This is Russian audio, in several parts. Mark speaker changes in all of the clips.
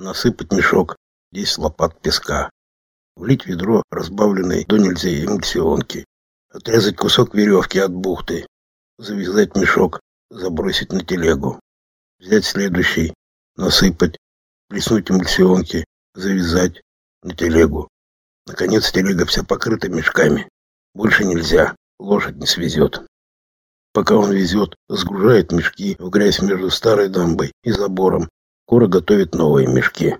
Speaker 1: Насыпать мешок, 10 лопат песка. Влить ведро разбавленной до нельзя эмульсионки. Отрезать кусок веревки от бухты. Завязать мешок, забросить на телегу. Взять следующий, насыпать, плеснуть эмульсионки, завязать на телегу. Наконец телега вся покрыта мешками. Больше нельзя, лошадь не свезет. Пока он везет, сгружает мешки в грязь между старой дамбой и забором. Кора готовит новые мешки.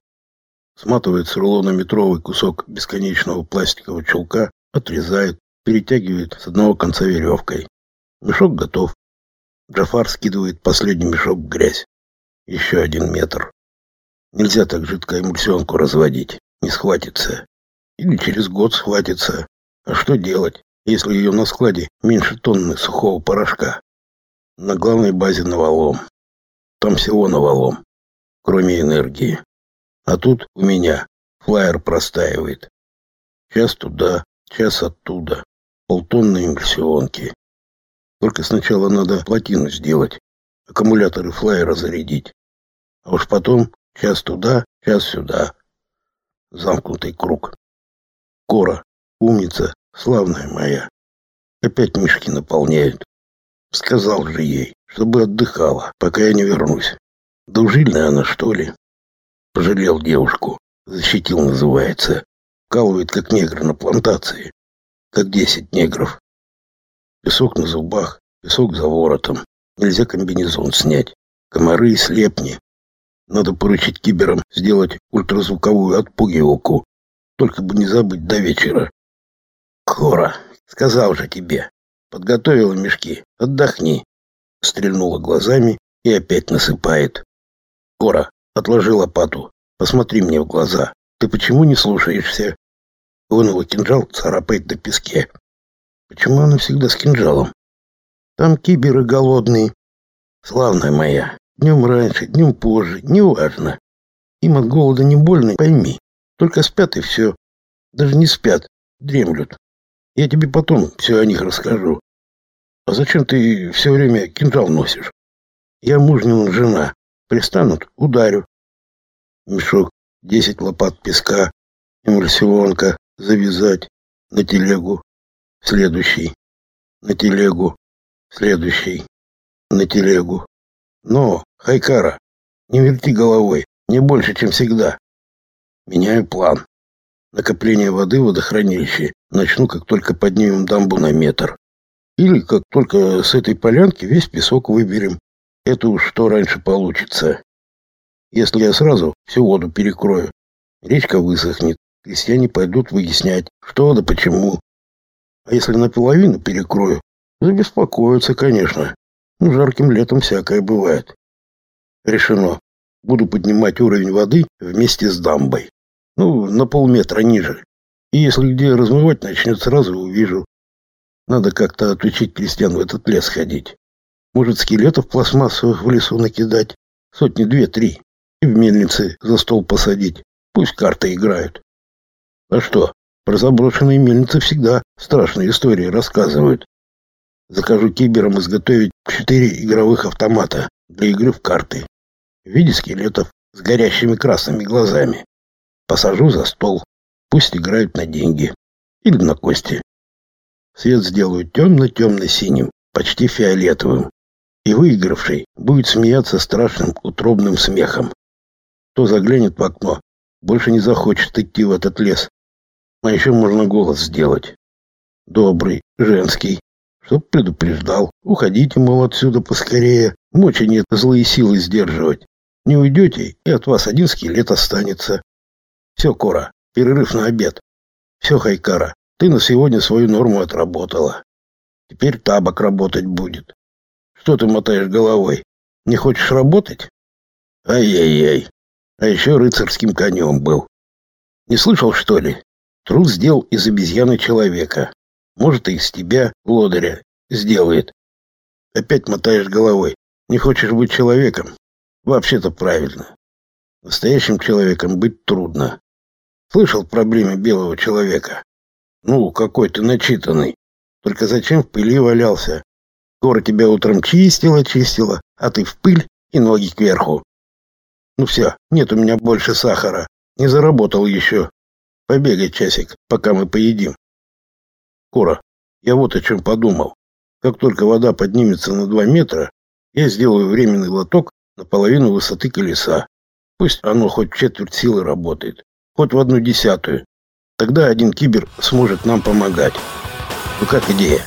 Speaker 1: Сматывает с рулона метровый кусок бесконечного пластикового чулка, отрезает, перетягивает с одного конца веревкой. Мешок готов. Джафар скидывает последний мешок в грязь. Еще один метр. Нельзя так жидко эмульсионку разводить. Не схватится. Или через год схватится. А что делать? если ее на складе меньше тонны сухого порошка. На главной базе навалом. Там всего навалом, кроме энергии. А тут у меня флайер простаивает. Час туда, час оттуда. Полтонны импульсионки. Только сначала надо плотину сделать, аккумуляторы флайера зарядить. А уж потом час туда, час сюда. Замкнутый круг. Кора, умница, Славная моя. Опять мешки наполняют. Сказал же ей, чтобы отдыхала, пока я не вернусь. Дужильная она, что ли? Пожалел девушку. Защитил, называется. Калывает, как негр на плантации. Как десять негров. Песок на зубах, песок за воротом. Нельзя комбинезон снять. Комары и слепни. Надо поручить киберам сделать ультразвуковую отпугивалку. Только бы не забыть до вечера. Кора, сказал же тебе. Подготовила мешки. Отдохни. Стрельнула глазами и опять насыпает. Кора, отложи лопату. Посмотри мне в глаза. Ты почему не слушаешься? Он кинжал царапает на песке. Почему она всегда с кинжалом? Там киберы голодные. Славная моя, днем раньше, днем позже, неважно. Им от голода не больно, пойми. Только спят и все. Даже не спят, дремлют. Я тебе потом все о них расскажу. А зачем ты все время кинжал носишь? Я мужнина жена. Пристанут, ударю. Мешок, десять лопат песка, эмульсионка, завязать, на телегу, следующий, на телегу, следующий, на телегу. Но, Хайкара, не верти головой, не больше, чем всегда. Меняю план. Накопление воды в водохранилище начну, как только поднимем дамбу на метр. Или как только с этой полянки весь песок выберем. Это уж что раньше получится. Если я сразу всю воду перекрою, речка высохнет, крестьяне пойдут выяснять, что да почему. А если наполовину перекрою, забеспокоятся, конечно. Ну, жарким летом всякое бывает. Решено. Буду поднимать уровень воды вместе с дамбой. Ну, на полметра ниже. И если где размывать начнет, сразу увижу. Надо как-то отучить крестьян в этот лес ходить. Может, скелетов пластмассовых в лесу накидать. Сотни две-три. И в мельнице за стол посадить. Пусть карты играют. А что, про заброшенные мельницы всегда страшные истории рассказывают. Закажу киберам изготовить четыре игровых автомата для игры в карты. В виде скелетов с горящими красными глазами. Посажу за стол. Пусть играют на деньги. Или на кости. Свет сделаю темно-темно-синим, почти фиолетовым. И выигравший будет смеяться страшным утробным смехом. Кто заглянет в окно, больше не захочет идти в этот лес. А еще можно голос сделать. Добрый, женский. Чтоб предупреждал. Уходите, мол, отсюда поскорее. Мочи нет злые силы сдерживать. Не уйдете, и от вас один скелет останется. Все, Кора, перерыв на обед. Все, Хайкара, ты на сегодня свою норму отработала. Теперь табак работать будет. Что ты мотаешь головой? Не хочешь работать? Ай-яй-яй. А еще рыцарским конем был. Не слышал, что ли? Труд сделал из обезьяны человека. Может, и из тебя, лодыря, сделает. Опять мотаешь головой. Не хочешь быть человеком? Вообще-то правильно. Настоящим человеком быть трудно. Слышал проблемы белого человека? Ну, какой ты начитанный. Только зачем в пыли валялся? Гора тебя утром чистила, чистила, а ты в пыль и ноги кверху. Ну все, нет у меня больше сахара. Не заработал еще. Побегай часик, пока мы поедим. Кора, я вот о чем подумал. Как только вода поднимется на два метра, я сделаю временный лоток на половину высоты колеса. Пусть оно хоть четверть силы работает, хоть в одну десятую. Тогда один кибер сможет нам помогать. Ну как идея?